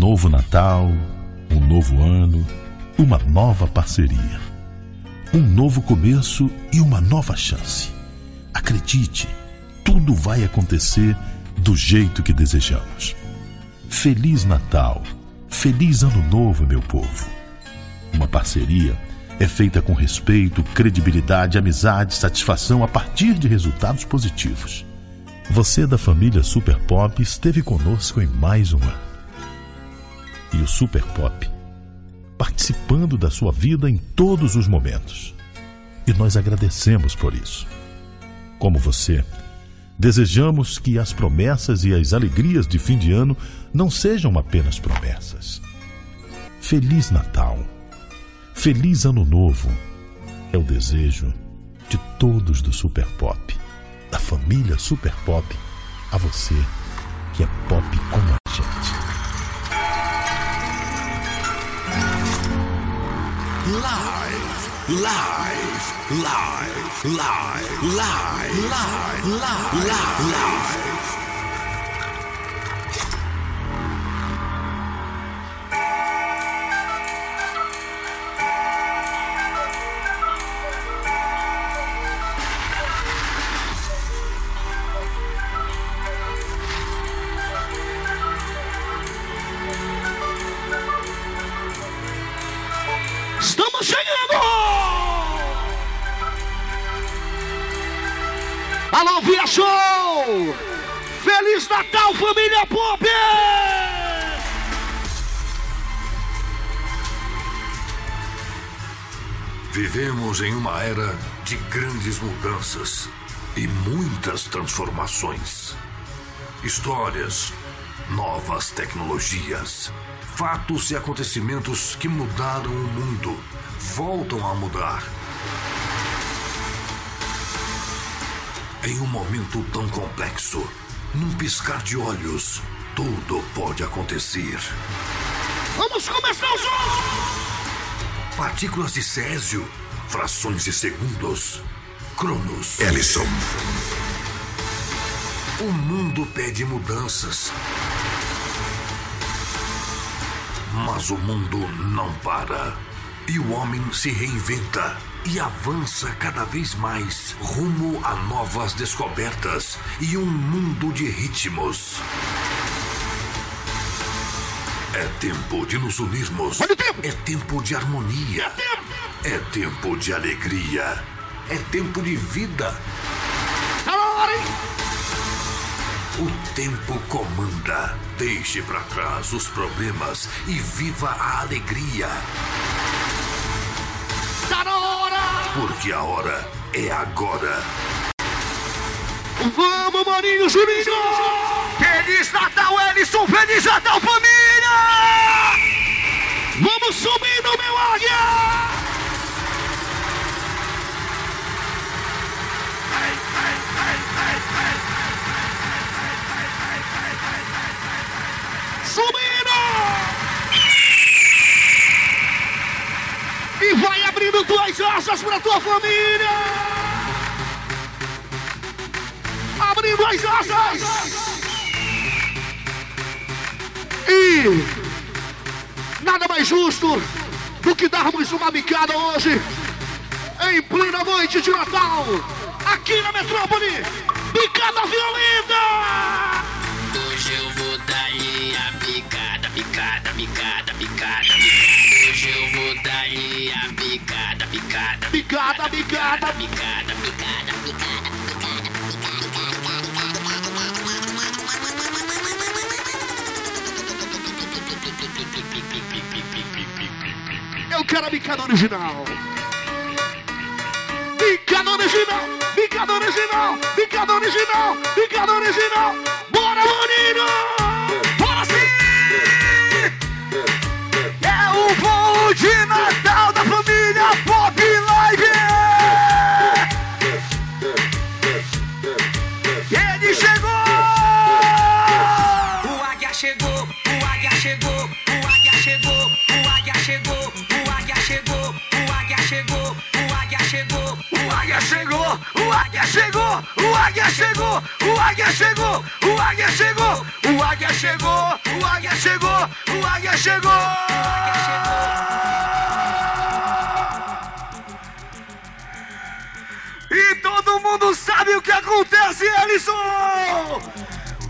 novo Natal, um novo ano, uma nova parceria. Um novo começo e uma nova chance. Acredite, tudo vai acontecer do jeito que desejamos. Feliz Natal, feliz Ano Novo, meu povo. Uma parceria é feita com respeito, credibilidade, amizade, satisfação a partir de resultados positivos. Você da família Super Pop esteve conosco em mais um ano. E o Super Pop participando da sua vida em todos os momentos. E nós agradecemos por isso. Como você, desejamos que as promessas e as alegrias de fim de ano não sejam apenas promessas. Feliz Natal! Feliz Ano Novo! É o desejo de todos do Super Pop, da família Super Pop, a você que é pop como a Live, live, live, live, live, live, live, live, família Pop! Vivemos em uma era de grandes mudanças e muitas transformações. Histórias, novas tecnologias, fatos e acontecimentos que mudaram o mundo voltam a mudar. Em um momento tão complexo, num piscar de olhos, tudo pode acontecer. Vamos começar o jogo! Partículas de Césio, frações de segundos, Cronos. Ellison. O mundo pede mudanças. Mas o mundo não para. E o homem se reinventa e avança cada vez mais rumo a novas descobertas e um mundo de ritmos. É tempo de nos unirmos. É tempo de harmonia. É tempo de alegria. É tempo de vida. Tá? O tempo comanda. Deixe pra trás os problemas e viva a alegria. Porque a hora é agora. Vamos, Marinho Juninho! Feliz Natal, Ellison! Feliz Natal, família! Vamos subindo, meu águia! Subindo! E vai abrindo tuas asas pra tua família! Abrindo as asas! E nada mais justo do que darmos uma bicada hoje, em plena noite de Natal, aqui na metrópole. Bicada violenta! Hoje eu vou dar-lhe a picada, picada, picada, picada. Hoje eu vou dar-lhe a picada, picada, Bicada, bicada, picada, picada, picada. eu quero a bicada original. Bicada original, bicada original, bicada original, bicada original. Bora, Maninho! chegou, o águia chegou! E todo mundo sabe o que acontece, Ellison!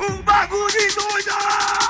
Um bagulho doido!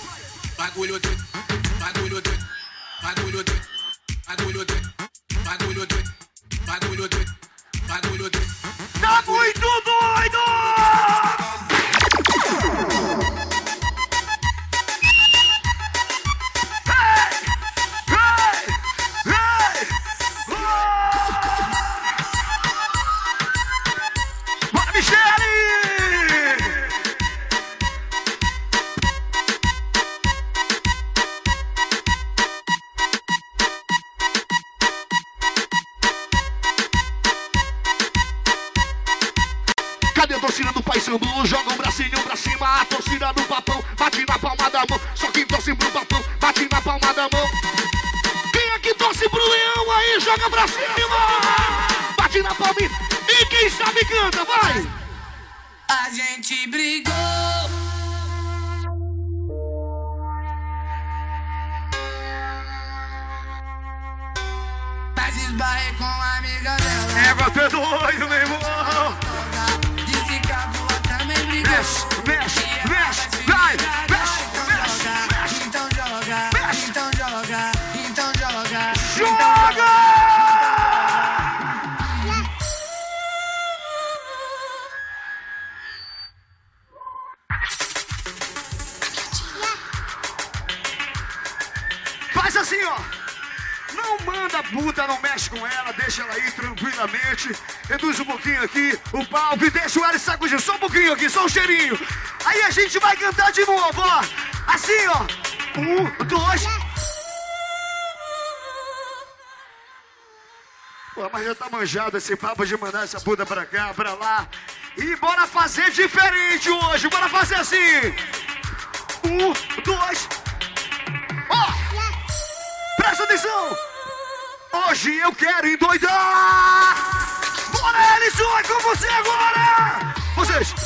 Bagulho doido, bagulho doido, bagulho doido, bagulho doido, bagulho doido, bagulho doido, bagulho doido. Tá muito doido! Assim, ó. Não manda puta, não mexe com ela, deixa ela aí tranquilamente. Reduz um pouquinho aqui o palco e deixa o Alice sacudir. Só um pouquinho aqui, só um cheirinho. Aí a gente vai cantar de novo, ó. Assim, ó. Um, dois. Pô, mas já tá manjado esse papo de mandar essa puta pra cá, pra lá. E bora fazer diferente hoje. Bora fazer assim. Um, dois. Presta atenção! Hoje eu quero endoidar! Bora, Ellison! É com você agora! Vocês!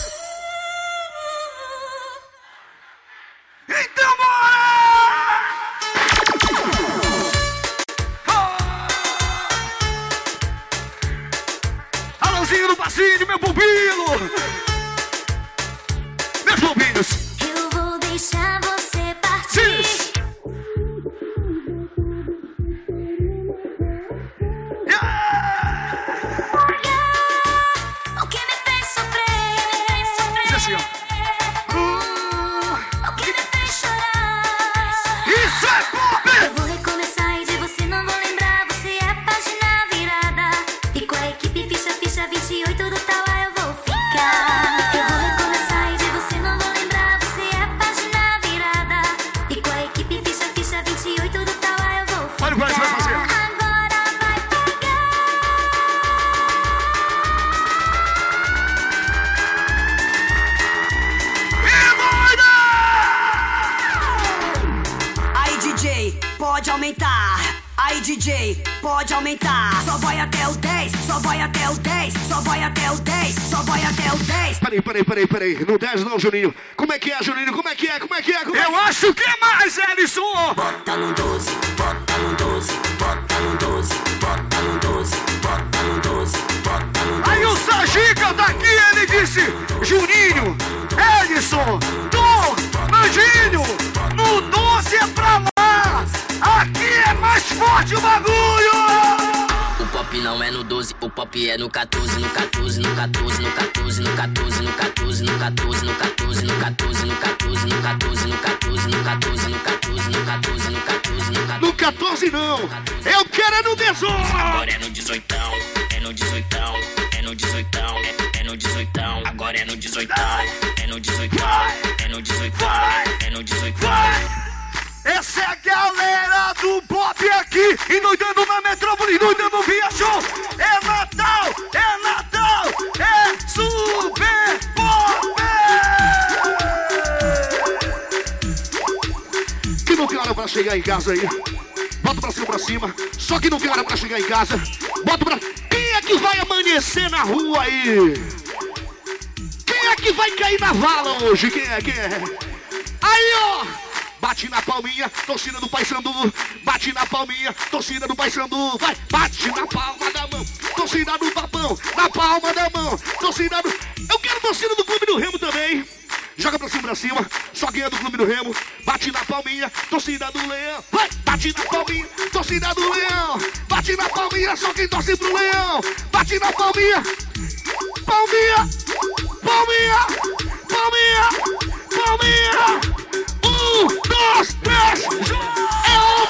Peraí, peraí, peraí. Não 10 não, Juninho. Como é que é, Juninho? Como é que é? Como é que é? Como é? Eu acho que é mais, Ellison! Bota no 12, bota no 12, bota no 12, bota no 12, bota no 12, bota no 12. Aí o Sajica tá aqui, ele disse: Juninho, Ellison, Tom, Anjinho, no 12 é pra lá! Aqui é mais forte o bagulho! Pop não é no 12, o pop é no 14, no 14, no 14, no 14, no 14, no 14, no 14, no 14, no 14, no 14, no 14, no 14, no 14, no 14, no 14, no 14, no 14. No 14 não. Eu quero é no 18. Agora é no 18, é no 18, é no 18, é, é no 18, agora é no 18, é no 18, é no 18, é no 18. Essa é a galera do pop aqui, endoidando na metrópole, endoidando via show. É Natal, é Natal, é Super Pop! Que não cara pra chegar em casa aí. Bota pra cima, pra cima. Só que não cara pra chegar em casa. Bota pra... Quem é que vai amanhecer na rua aí? Quem é que vai cair na vala hoje? Quem é? Quem é? Aí, ó! Bate na palminha, torcida do Paysandu. Bate na palminha, torcida do Paysandu. Vai, bate na palma da mão. Torcida do Papão, na palma da mão. Torcida do. Eu quero torcida do Clube do Remo também. Joga pra cima, pra cima. Só é do Clube do Remo. Bate na palminha, torcida do Leão. Vai, bate na palminha, torcida do Leão. Bate na palminha, só quem torce pro Leão. Bate na palminha. Palminha, palminha, palminha, palminha. Um, dois, três, é o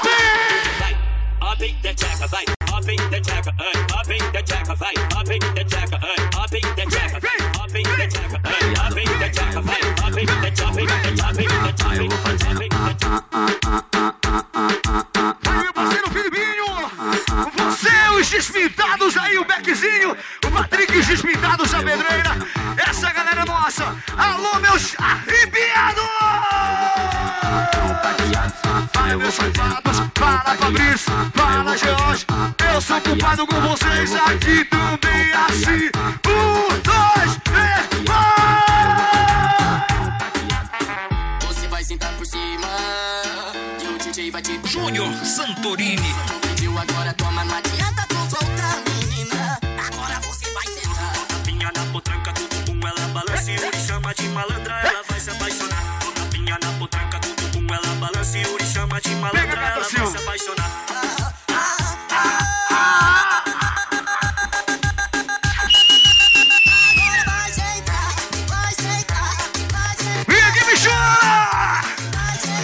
up in the jacker, vai, up in the jacker, ay, up in the jacker, vai, up in the jacker, ay, up in the jacker, up in the jacker, ay, up in the jacker, vai, up in the jacker, up in the jacker, up in the up in the jacker. Aí, parceiro Filipinho! Você, os despintados aí, o Beckzinho, o Patrick, os despintados da pedreira. Essa galera nossa. Alô, meus arrepiados! Vai, meus safados, fala Fabrício, fala George. Eu sou culpado com vocês aqui também assim. Um, dois, três, vai! Você vai sentar por cima e o DJ vai te Júnior Santorini. pediu agora, toma, não adianta tu voltar, menina. Agora você vai sentar. Tapinha na potranca, do bumbum, ela balança e Uri chama de malandra, ela vai se apaixonar. Tapinha na potranca, do bumbum, ela balança e Uri chama de malandra, Pega, ela vai se apaixonar. Sentar.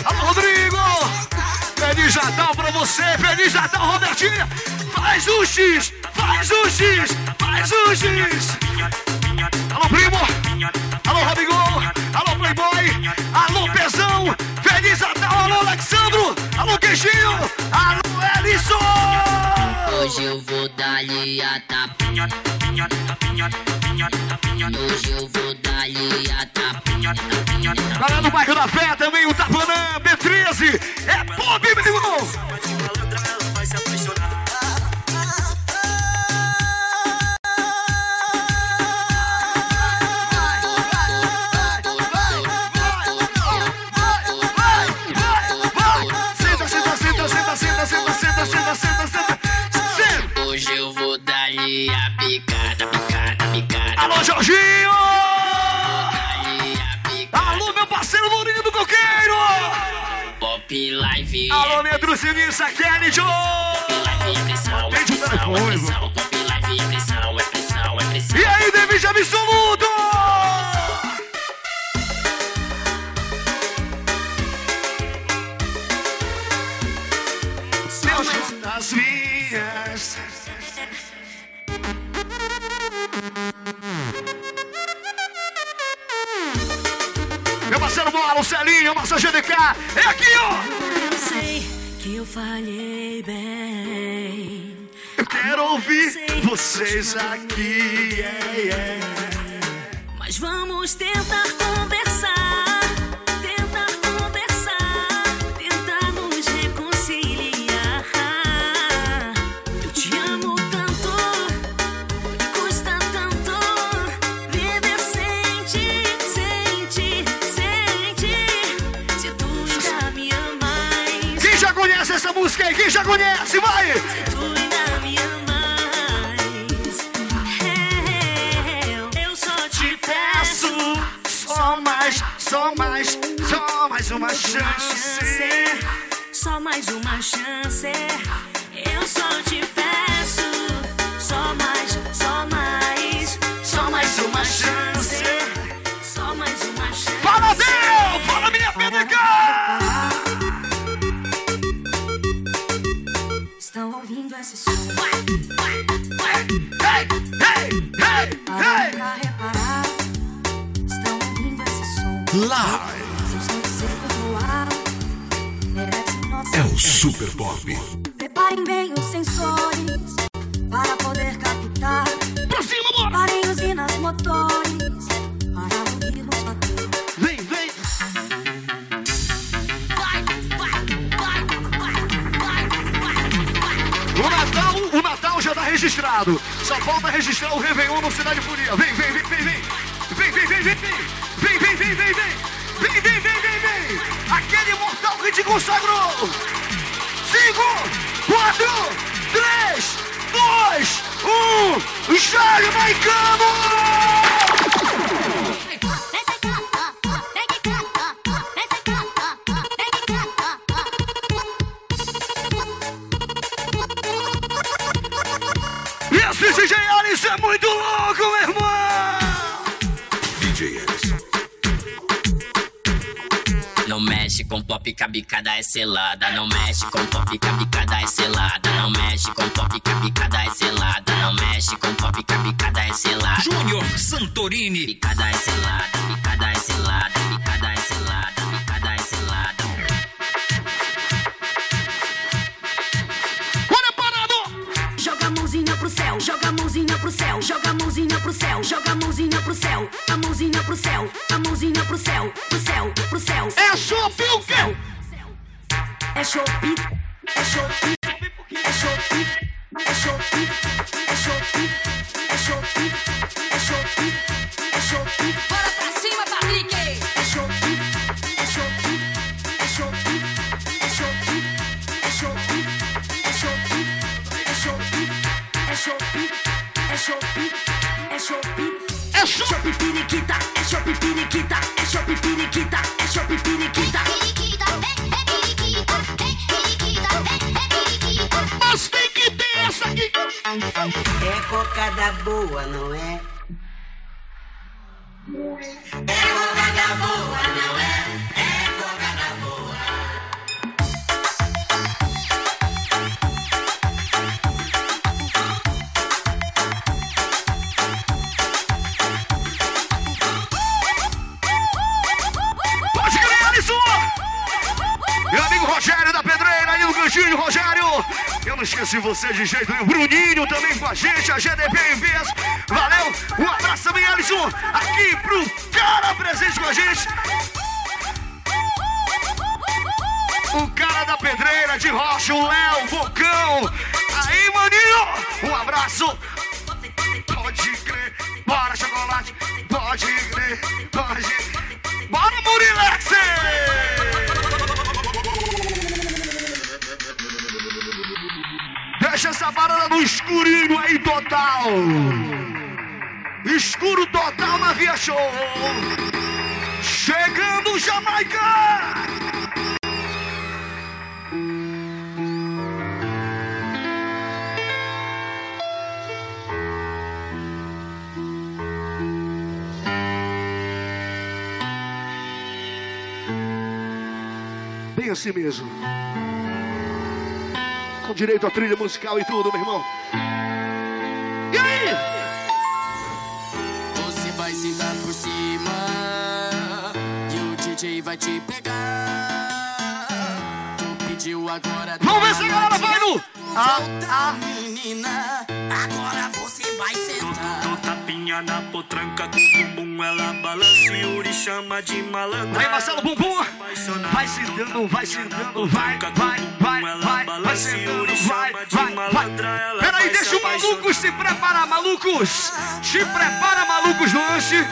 Alô, Rodrigo! Feliz Natal pra você, Feliz Natal, Robertinha! Faz o X, faz o X, faz o X! Alô, primo! Alô, Robigol! Alô, Playboy! Alô, Pezão! Alô, Alexandro! Alô, Queixinho! Alô, Ellison! Hoje eu vou dar-lhe a tapinha. Hoje eu vou dar-lhe a tapinha. Galera do bairro da Fé também, o Tapanã, B13! É pop, meu irmão! Malandra, ela vai se apaixonar. Jorginho! Alô, meu parceiro Lourinho do Coqueiro! Pop Live. Alô, minha trucinista Kelly Joe! Tem de um telefone. E aí, Device Absoluto! O Celinho, Marcelo GDK, é aqui, ó! Eu sei que eu falhei bem. Eu quero ouvir vocês aqui, yeah, yeah. Mas vamos tentar conversar. Já conhece? Vai! Só mais, só mais, só mais uma chance. Só mais uma chance. Eu só te peço Super Pop. Preparem bem os sensores para poder captar. Pra cima, bora! Parem usinas motores para ouvirmos bater. Vem, vem! O Natal, o Natal já tá registrado. Só falta registrar o Réveillon no Cidade Furia. Vem, vem, vem, vem, vem. Vem, vem, vem, vem, vem. Vem, vem, vem, vem, vem. Vem, vem, vem, vem, vem. Aquele mortal que te consagrou. É selada. Não mexe com pop que a bicada é selada. Não mexe com pop que a bicada é selada. Não mexe com pop que a bicada é selada. Júnior Santorini. Bicada é selada, bicada é selada, bicada é selada, bicada é selada. Olha parado! Joga a mãozinha pro céu, joga a mãozinha pro céu, joga a mãozinha pro céu, joga a mãozinha pro céu, a mãozinha pro céu, a mãozinha pro céu, pro céu, pro céu. É chope o quê? É chope, é chope, é chope, é chope, é chope, é de jeito nenhum. Bruninho também com a gente, a em vez. Valeu! Um abraço também, Alisson! Aqui pro cara presente com a gente. O cara da pedreira de rocha, o Léo, Bocão. Aí, maninho! Um abraço! Pode crer, bora chocolate, pode crer, pode. Bora, Murilex! No escurinho aí total. Escuro total na Via Show. Chegando Jamaica! Bem assim mesmo. Com direito a trilha musical e tudo, meu irmão. E aí? Você vai sentar por cima e o DJ vai te pegar. Tu pediu agora. Vamos ver se a galera vai no. Ah, Ah, menina, agora você vai sentar. Do tapinha na potranca do bumbum, ela balança e Uri chama de malandra. Aí, Marcelo Bumbum. Vai sentando, vai sentando, vai, vai, vai, vai, vai sentando, vai, vai, vai. Peraí, deixa o malucos se preparar, malucos. Se prepara, malucos, no lanche.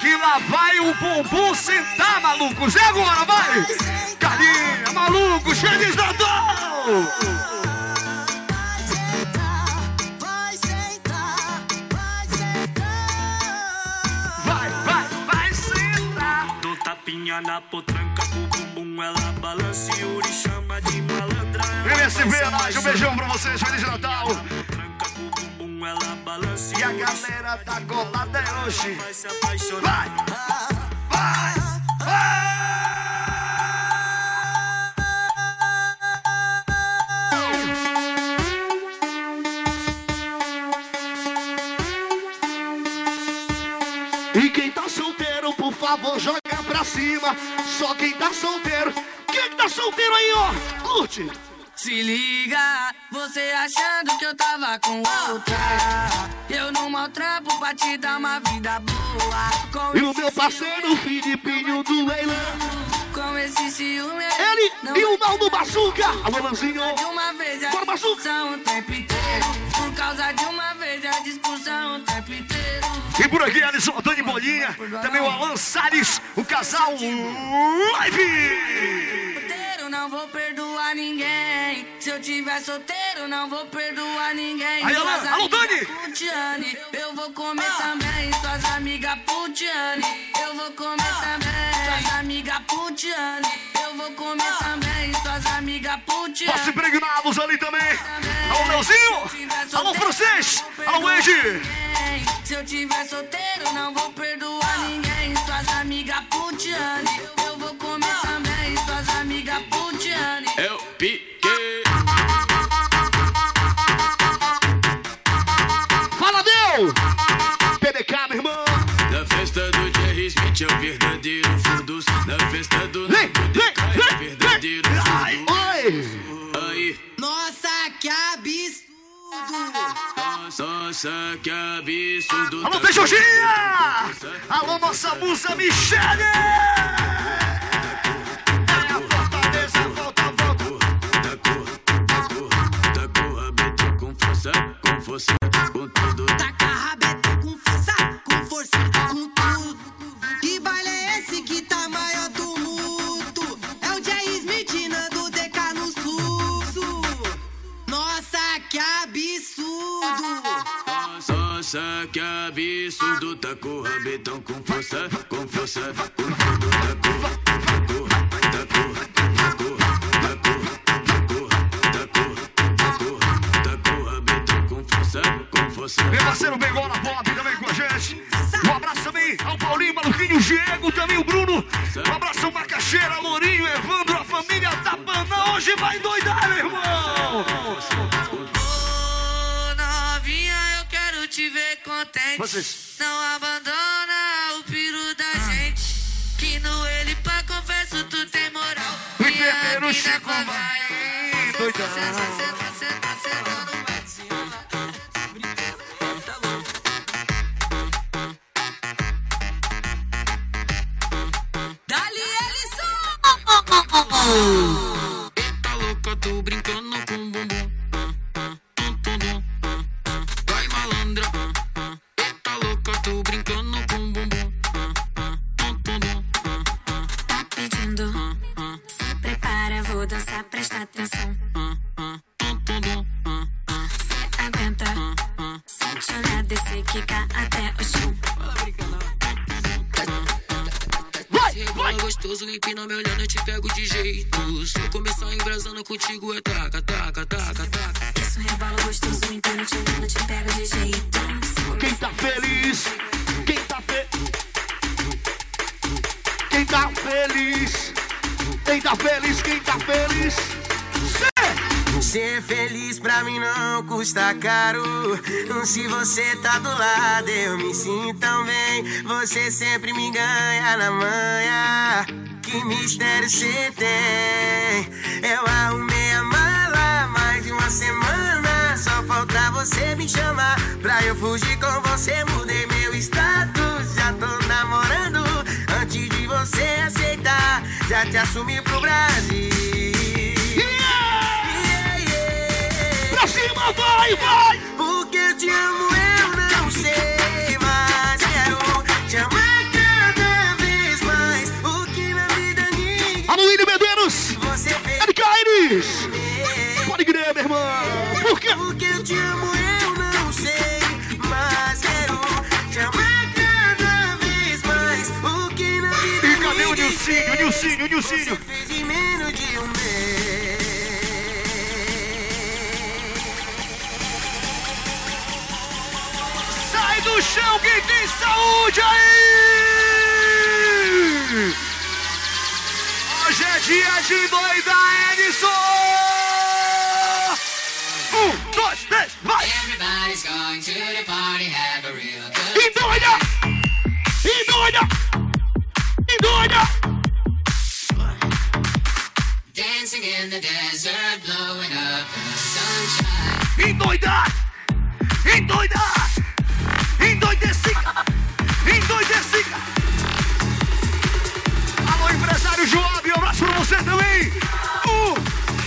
Que lá vai o bumbum sentar, malucos. É agora, vai. Carinha, malucos, Feliz Natal. Vai tapinha na potranca, o bumbum ela balança e Uri chama de malandra. Se Nath, um beijão pra vocês. Feliz Natal. E a galera tá colada é hoje. vai se apaixonar. Vai, vai, vai. E quem tá solteiro, por favor, joga pra cima. Só quem tá solteiro. Quem que tá solteiro aí, ó? Curte. Se liga, você achando que eu tava com outra. Eu não maltrapo pra te dar uma vida boa. Com E o meu parceiro, Filipinho do Leilão. Com esse ciúme. Ele e o mal do Baçuca. Alô, Lanzinho. De uma vez a Bora, Baçu. discussão o tempo inteiro. Por causa de uma vez a discussão o tempo inteiro. E por aqui, Alisson Antônio Bolinha. Também o Alan Salles, o casal Live. Solteiro, não vou perdoar ninguém. Se eu tiver solteiro, não vou perdoar ninguém. Aí, Alan, alô, Dani. Putiane, eu vou comer também. Suas amigas Putiane, eu vou comer também. Suas amigas Putiane, eu vou comer também. Suas amigas Putiane. Os impregnados ali também. Alô, Leozinho. Alô, francês. Alô, Ed. Se eu tiver solteiro, não vou perdoar ninguém. Suas amigas Putiane, eu vou comer que absurdo! Nossa, que absurdo! Alô, Peixotinha! Alô, nossa musa Michele! Tá força, com tudo. Tá Taca a Nossa, que absurdo, tacou o rabetão com força, com força, com tudo, tacou, tacou, tacou, tacou, tacou, tacou, tacou, tacou, tacou o rabetão com força, com força. Meu parceiro Bengola Pop também com a gente. Um abraço também ao Paulinho, Maluquinho, Diego, também o Bruno. Um abraço ao Macaxeira, Lourinho, Evandro, a família Tapanã. Hoje vai doidar, contente. Vocês. Não abandona o piro da gente. Que no ele pra confesso tu tem moral. Enfermeiro mina Chico vai doidão. Senta, senta, senta, senta no. Dali Ellison! Tá louca, tô brincando custa caro. Se você tá do lado, eu me sinto tão bem. Você sempre me ganha na manhã. Que mistério cê tem? Eu arrumei a mala mais de uma semana. Só falta você me chamar pra eu fugir com você. Mudei meu status, já tô namorando. Antes de você aceitar, já te assumi pro vai, vai! Porque eu te amo, eu não sei, mas quero te amar cada vez mais. O que na vida ninguém Alô, William Medeiros! você fez. Eric Aires! Pode crer, meu irmão! Por quê? Porque eu te amo, eu não sei, mas quero te amar cada vez mais. O que na vida E cadê o ninguém Nilcinho, o Nilcinho, o Nilcinho? saúde aí! Hoje é dia de Edson! Um, dois, três, vai! Everybody's going to the party, have a real good time. E doida! E doida! E doida! Dancing in the desert, blowing up the sunshine. E doida! E doida! Endoidecica! Endoidecica! Alô, empresário Joab, um abraço pra você também! Um,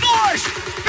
dois, três,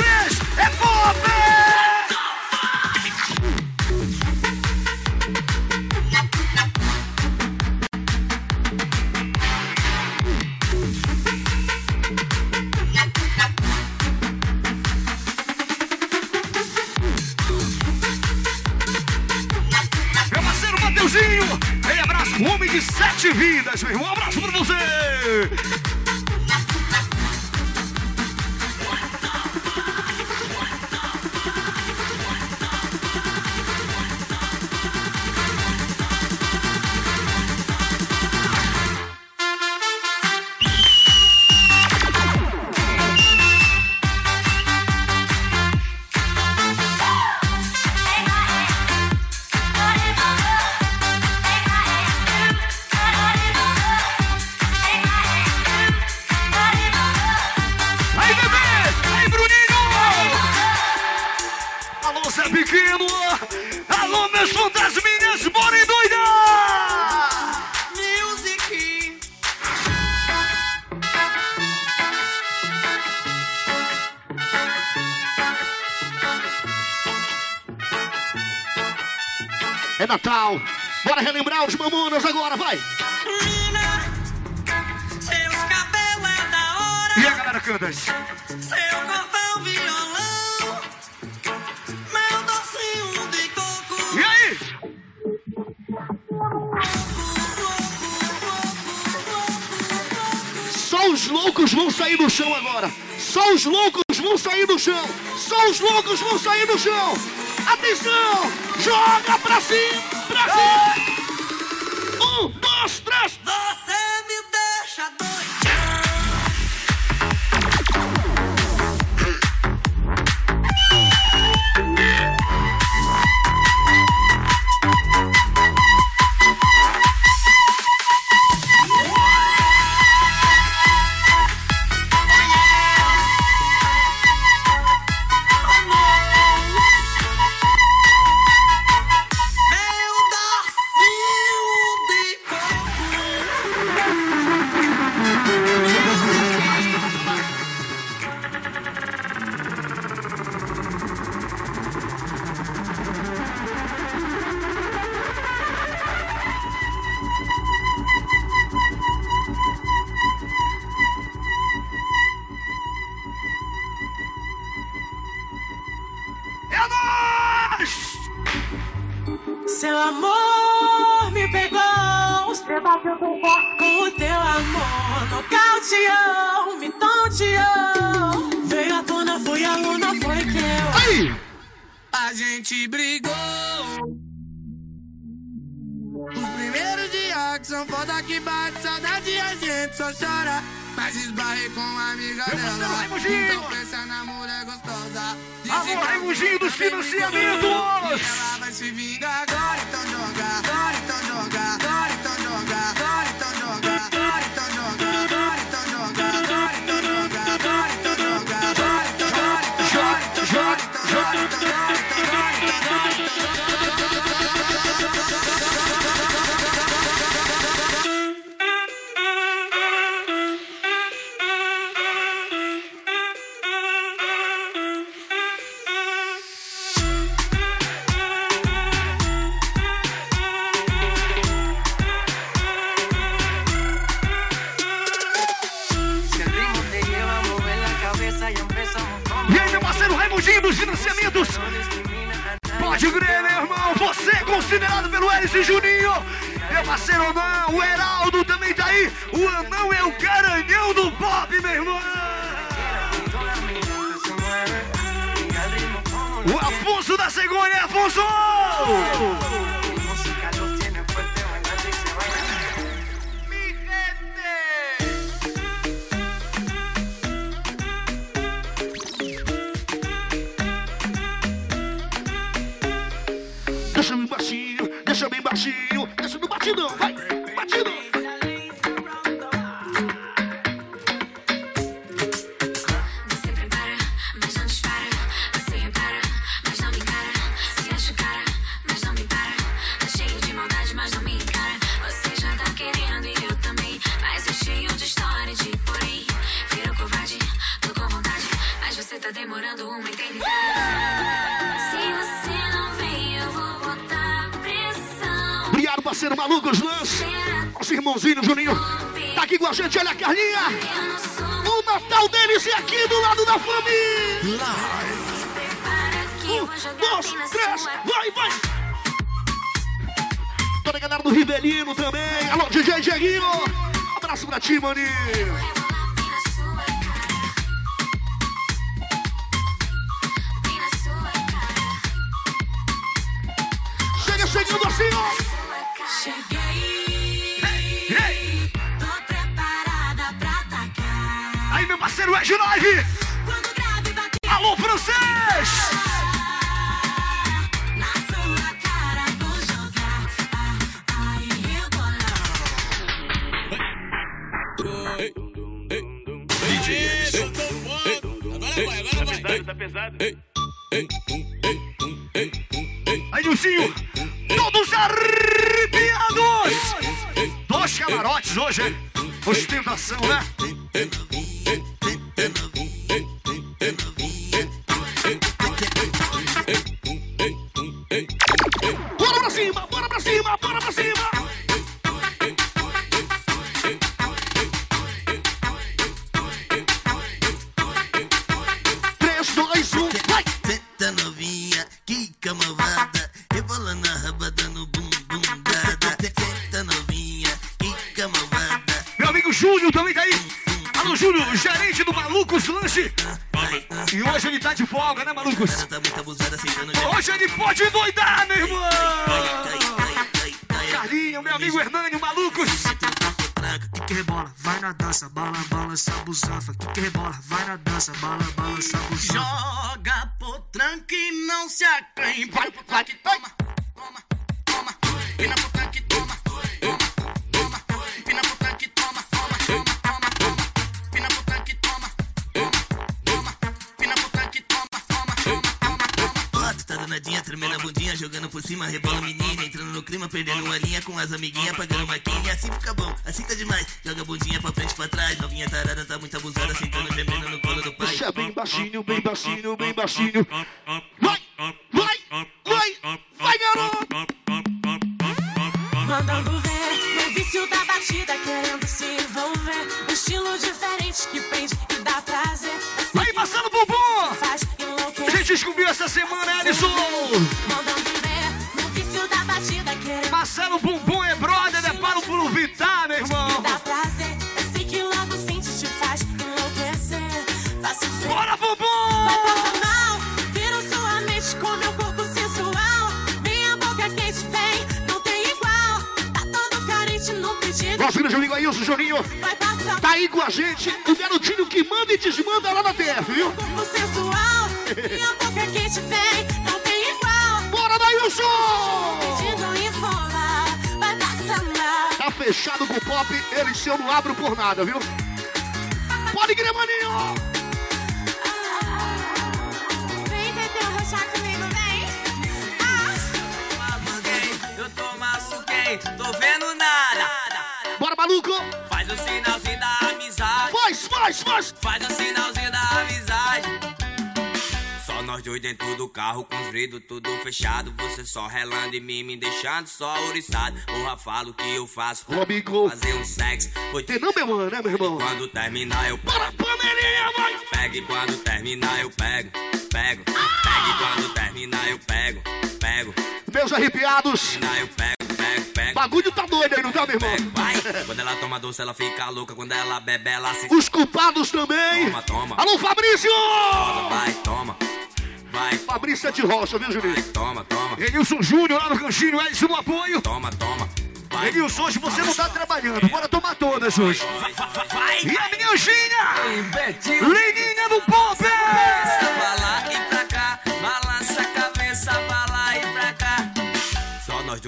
loucos vão sair do chão agora! Só os loucos vão sair do chão! Só os loucos vão sair do chão! Atenção! Joga pra cima! Pra cima! Eu. A gente brigou. Os primeiros dias que são foda que bate saudade a gente só chora. Mas esbarrei com uma amiga parceiro dela. Então pensa na mulher gostosa. Alô, que Raimuzinho dos financiamentos. E ela vai se vingar agora, então joga. Agora, considerado pelo Elis e Juninho. Meu parceiro Anão, o Heraldo também tá aí. O Anão é o garanhão do pop, meu irmão. O Afonso da Cegonha, Afonso! Deixa bem baixinho, deixa bem baixinho, deixa no batidão, vai, Irmãozinho Juninho. Tá aqui com a gente, olha a Carlinha. O Natal deles é aqui do lado da família. Um, dois, três, vai, vai. Toda a galera do Rivelino também. Alô, DJ Dieguinho. Abraço pra ti, maninho. Todos arrepiados. Dois camarotes hoje, hein? Ostentação, né? Rebola, vai baixinho, Juninho tá aí com a gente. O garotinho que manda e desmanda lá na TF, viu? corpo sensual. Minha boca quente vem, não tem igual. Bora, Dailson. Pedindo em forma, vai passar mal. Tá fechado com o pop, ele seu não abro por nada, viu? Pode crer, maninho. Vem beber um rochá comigo, vem. Ah. Eu tô machuquei, tô vendo nada. Bora, maluco. Faz, o sinalzinho da amizade. Só nós dois dentro do carro com os vidros tudo fechado. Você só relando em mim, me deixando só ouriçado. Porra, falo que eu faço Ô, amigo. fazer um sexo. Foi Tem não, meu mano, né, meu irmão? quando terminar eu Bora, panelinha, vai. pego e quando terminar eu pego. Pego, pego e quando terminar eu pego. Pego, Meus arrepiados. terminar eu pego. Bagulho tá doido aí, não tá, meu irmão? Pego, vai. Quando ela toma doce, ela fica louca. Quando ela bebe, ela se Os culpados também. Toma, toma. Alô, Fabrício. Vai, toma. Vai, Fabrício é de rocha, viu, vai, Juninho? toma, toma. Renilson Júnior lá no Canchinho, Edson no apoio. Toma, toma. Vai, Renilson, hoje você não tá trabalhando. Bora tomar todas hoje. vai, vai, vai. E a minha Anjinha. Lininha do Pop.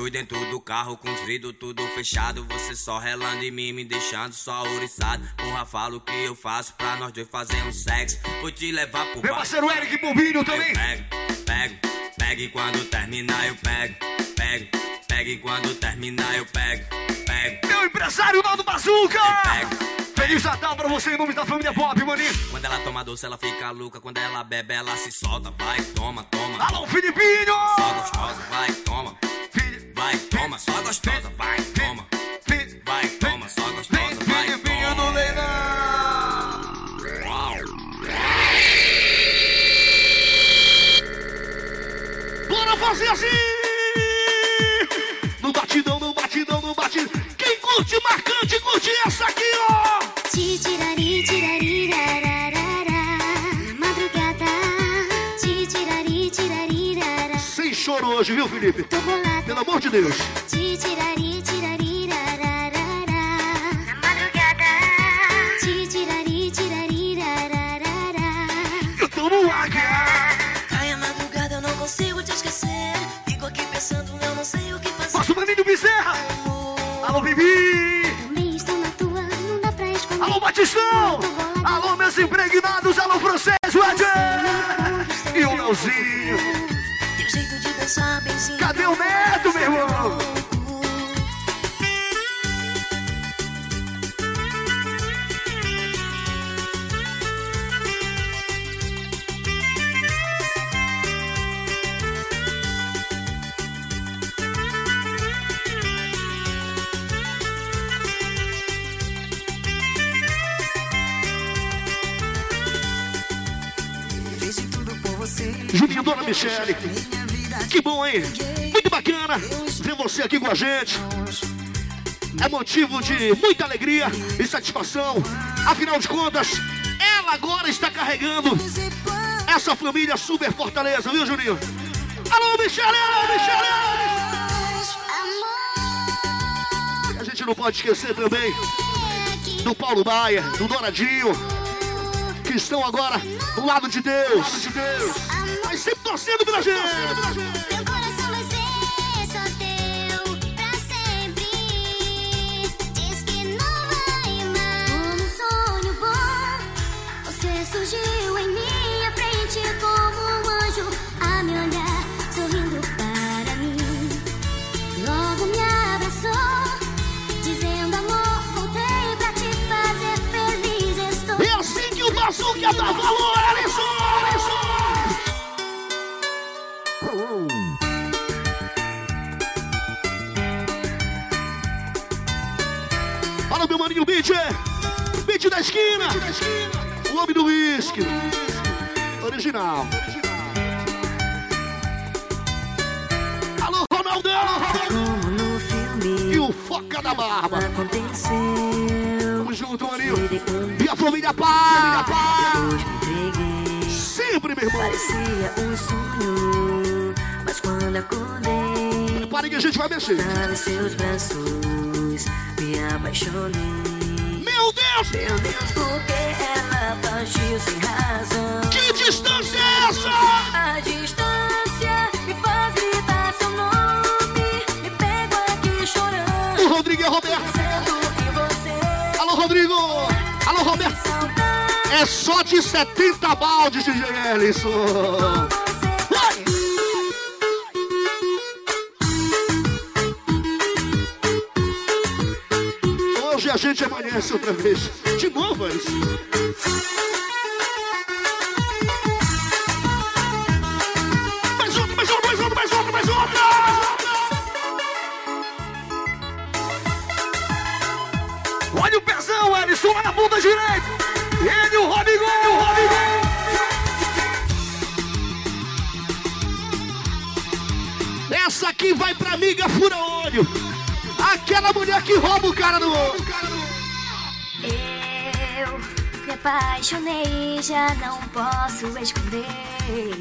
Dois dentro do carro com os vidros tudo fechado. Você só relando em mim, me deixando só ouriçado. Porra, falo o que eu faço pra nós dois fazer um sexo. Vou te levar pro Meu parceiro Eric Bombinho Eu também. pego, pego, pego e quando terminar eu pego, pego, pego e quando terminar eu pego, pego. Meu empresário Naldo Bazuca! Pego. Feliz Natal pra você em nome da família Pop, maninho. Quando ela toma doce, ela fica louca. Quando ela bebe, ela se solta. Vai, toma, toma. Alô, Filipinho! Só gostosa, vai, toma. Vai, toma, só gostosa, vai, toma. Vai, toma, só gostosa, vai, Filipinho do leilão! Bora fazer assim! No batidão, no batidão, no batidão. Quem curte marcante, curte essa aqui, ó! Titirari, tirari, choro hoje, viu, Felipe? Tô bolada. Pelo amor de Deus. Titirari, tirari, rararara. Na madrugada. Titirari, tirari, rararara. Eu tô no águia! Ai, a madrugada eu não consigo te esquecer. Fico aqui pensando, eu não sei o que fazer. Nosso maninho Bezerra! Alô, Bibi! Também estou na tua, não dá pra esconder. Alô, Batistão! Alô, meus impregnados! Alô, francês, Ed! E o Leozinho! Hein? Muito bacana ter você aqui com a gente. É motivo de muita alegria e satisfação. Afinal de contas, ela agora está carregando essa família super fortaleza, viu, Juninho? Alô, Michele! Alô, Michele! E a gente não pode esquecer também do Paulo Baia, do Douradinho, que estão agora do lado de Deus. De Deus. Mas sempre torcendo pela gente. Whisky! Original! Alô, Ronaldão! Como no filme E o Foca da Barba! aconteceu. Tamo junto, maninho! E a família Pá! Sempre, meu irmão! Parecia um sonho, mas quando acordei, Para que a gente vai mexer! seus braços, me apaixonei. Meu Deus! Meu Deus, por que ela partiu sem razão? Que distância é essa? A distância me faz gritar seu nome. Me pego aqui chorando, O Rodrigo e a Roberto! Alô, Rodrigo! Alô, Roberto! É só de 70 baldes, DJ Ellison! A gente amanhece outra vez. De novo, Ellison. Mais outro, mais outro, mais outro, mais outro, mais outro! Olha o pezão, Ellison, lá na ponta direita! Ele, o Robigol, o Robigol! Essa aqui vai pra amiga fura-olho. Aquela mulher que rouba o cara do olho. Apaixonei, já não posso esconder.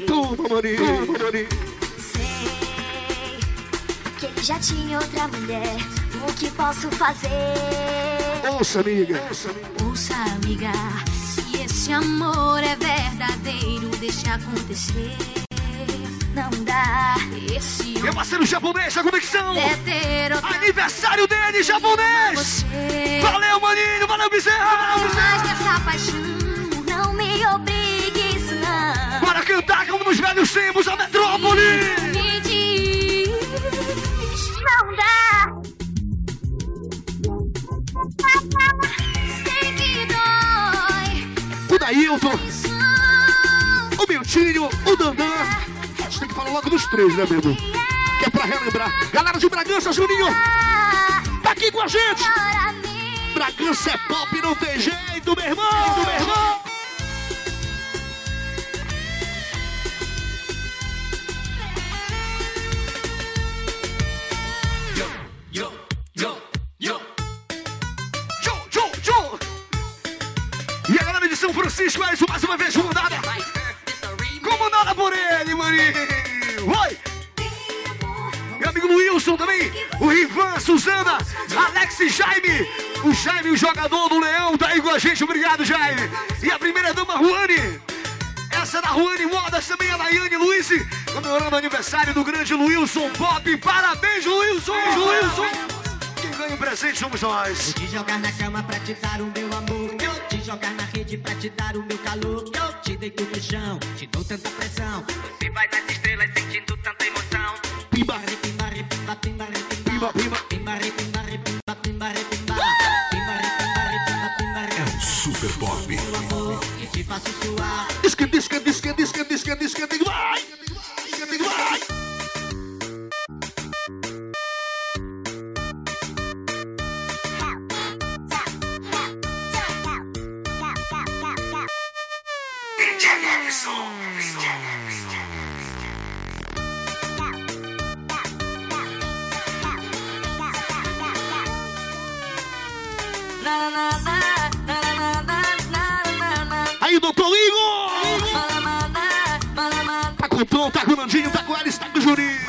Toma, Maria, Maria. Sei que ele já tinha outra mulher. O que posso fazer? Ouça, amiga. Ouça, amiga. Ouça, amiga, se esse amor é verdadeiro, deixa acontecer. Não dá esse Meu parceiro japonês, a conexão. é Aniversário dele, japonês. Valeu, maninho. Valeu, Bezerra. Valeu, Bezerra paixão. Não me obrigue, não. Bora cantar como nos velhos tempos da metrópole. Me diz, não dá. Sei que dói. O Dailton. O Miltinho, o Dandan. A gente tem que falar logo dos três, né, mesmo? Que é pra relembrar. Galera de Bragança, Juninho. Tá aqui com a gente. Bragança é pop, não tem jeito, meu irmão, meu irmão. Jogador do Leão, tá aí com a gente. Obrigado, Jaime. E a primeira dama, Ruane. Essa é da Ruane Modas, também a Nayane Luiz. Comemorando o aniversário do grande Wilson Pop. Parabéns, Wilson. Wilson. Quem ganha o presente somos nós. Te jogar na cama pra te dar o meu amor. Eu te jogar na rede pra te dar o meu calor. Eu te deito no chão, te dou tanta pressão. Você vai nas estrelas sentindo tanta emoção. Pimba, Pimba, repimba, pimba, repimba. pimba, pimba. Pimba, Disque, disque, disque, disque, disque, disque, disque, vai! Com o Tom, tá com o Nandinho, com o Alice, tá com o Juninho.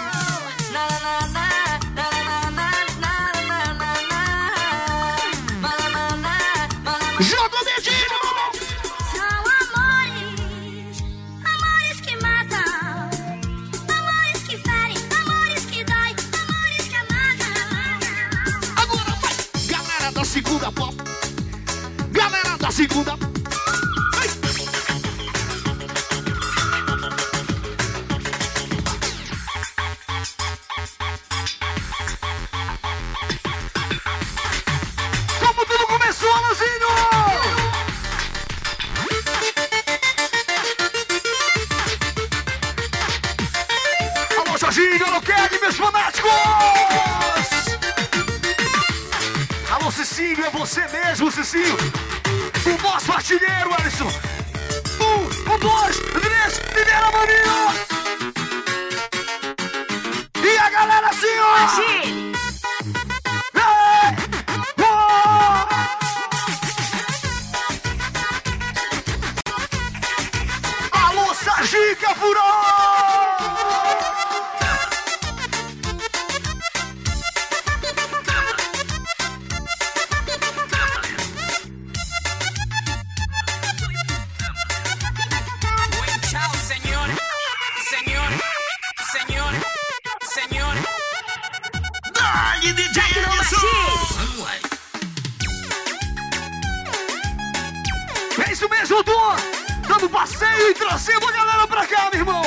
Irmão!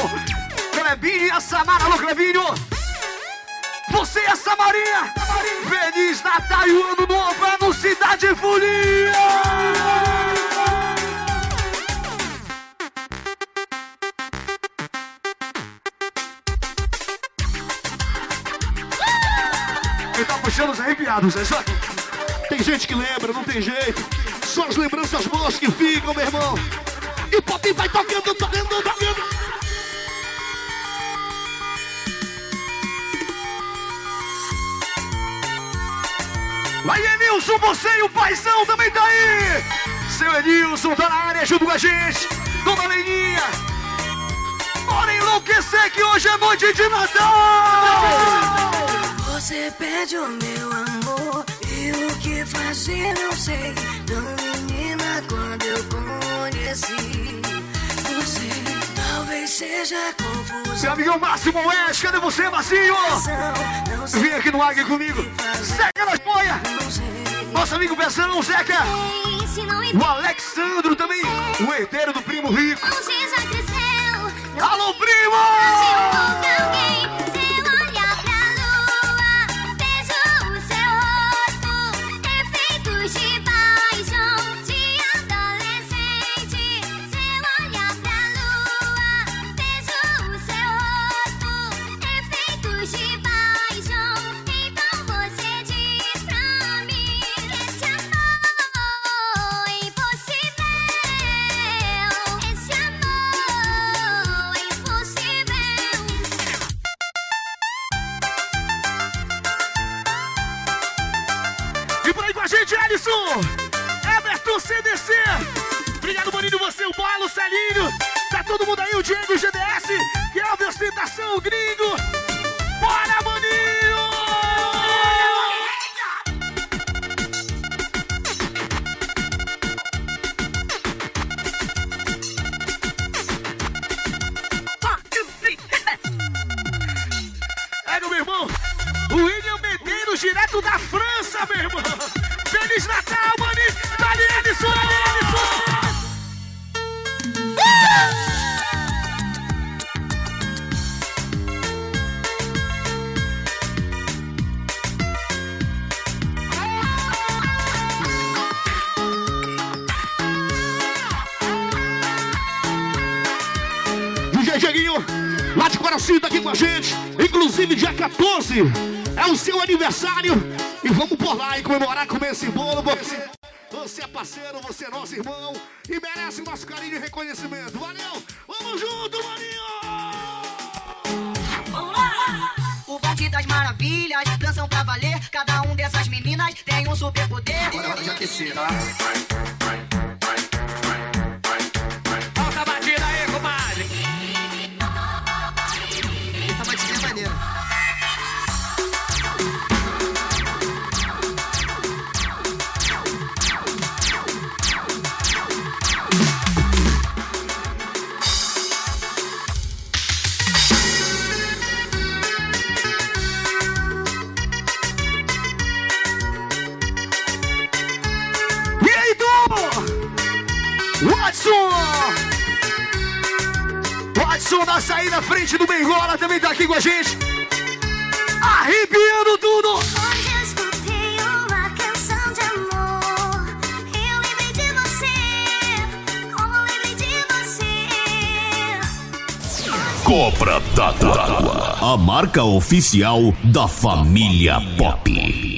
Clebinho e a Samara, alô, Clebinho! Você e a Samarinha! Feliz Natal e o Ano Novo lá no Cidade Folia! Quem tá puxando os arrepiados, é só aqui. Tem gente que lembra, não tem jeito. Só as lembranças boas que ficam, meu irmão. E o pop vai tocando, tocando, tocando. Aí, Enilson, você e o Paizão também tá aí. Seu Enilson tá na área junto com a gente. Dona Leninha. Bora enlouquecer que hoje é noite de Natal. Você pede o meu amor e o que fazer não sei. Tão menina quando eu conheci você, talvez seja confusão. Seu amigão Máximo West, cadê você, Marcinho? Vem aqui no Águia comigo. Zeca nas boia. Nosso amigo Pezão, Zeca. Me O Alexandro também. O herdeiro do primo rico. Alô, primo! DJ Dieguinho, lá de Coração, tá aqui com a gente. Inclusive, dia 14 é o seu aniversário. E vamos por lá e comemorar, comer esse bolo. Você, você é parceiro, você é nosso irmão. E merece o nosso carinho e reconhecimento. Valeu! Vamos junto, maninho! O bonde das maravilhas, dançam pra valer. Cada um dessas meninas tem um super poder. Agora é hora de aquecer, tá? Alta Watson da saída frente do Bengola também tá aqui com a gente. Arrepiando tudo! Hoje eu escutei uma canção de amor. Eu lembrei de você, como lembrei de você. Cobra d'Água. A marca oficial da família Pop.